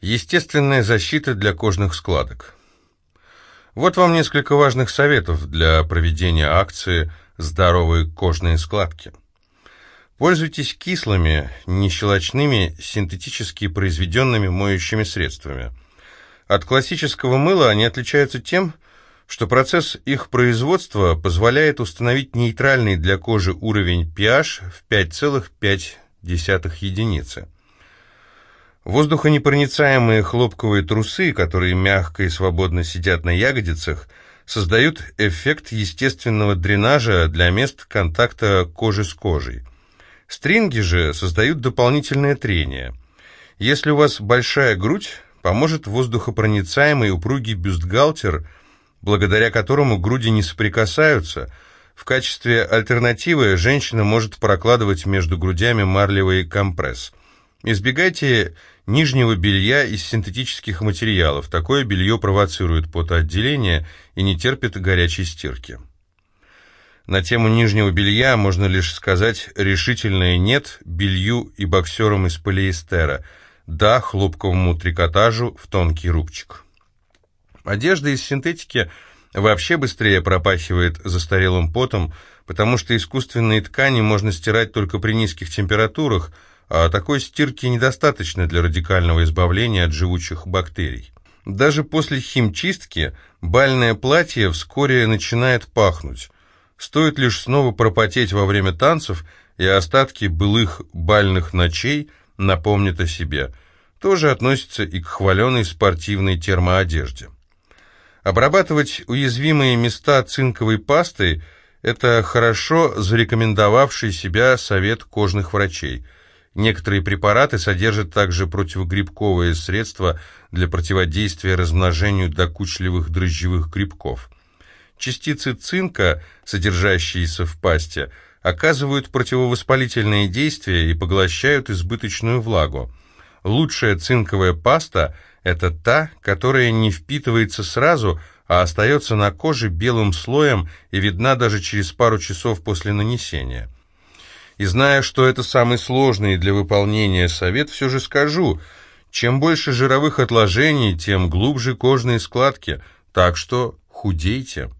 Естественная защита для кожных складок. Вот вам несколько важных советов для проведения акции «Здоровые кожные складки». Пользуйтесь кислыми, нещелочными, синтетически произведенными моющими средствами. От классического мыла они отличаются тем, что процесс их производства позволяет установить нейтральный для кожи уровень pH в 5,5 единицы. Воздухонепроницаемые хлопковые трусы, которые мягко и свободно сидят на ягодицах, создают эффект естественного дренажа для мест контакта кожи с кожей. Стринги же создают дополнительное трение. Если у вас большая грудь, поможет воздухопроницаемый упругий бюстгальтер, благодаря которому груди не соприкасаются. В качестве альтернативы женщина может прокладывать между грудями марлевый компресс. Избегайте нижнего белья из синтетических материалов. Такое белье провоцирует потоотделение и не терпит горячей стирки. На тему нижнего белья можно лишь сказать решительное «нет» белью и боксерам из полиэстера, «да» хлопковому трикотажу в тонкий рубчик. Одежда из синтетики вообще быстрее пропахивает застарелым потом, потому что искусственные ткани можно стирать только при низких температурах – а такой стирки недостаточно для радикального избавления от живучих бактерий. Даже после химчистки бальное платье вскоре начинает пахнуть. Стоит лишь снова пропотеть во время танцев, и остатки былых бальных ночей напомнят о себе. Тоже относится и к хваленой спортивной термоодежде. Обрабатывать уязвимые места цинковой пастой – это хорошо зарекомендовавший себя совет кожных врачей – Некоторые препараты содержат также противогрибковые средства для противодействия размножению докучливых дрожжевых грибков. Частицы цинка, содержащиеся в пасте, оказывают противовоспалительные действия и поглощают избыточную влагу. Лучшая цинковая паста – это та, которая не впитывается сразу, а остается на коже белым слоем и видна даже через пару часов после нанесения. И зная, что это самый сложный для выполнения совет, все же скажу, чем больше жировых отложений, тем глубже кожные складки, так что худейте.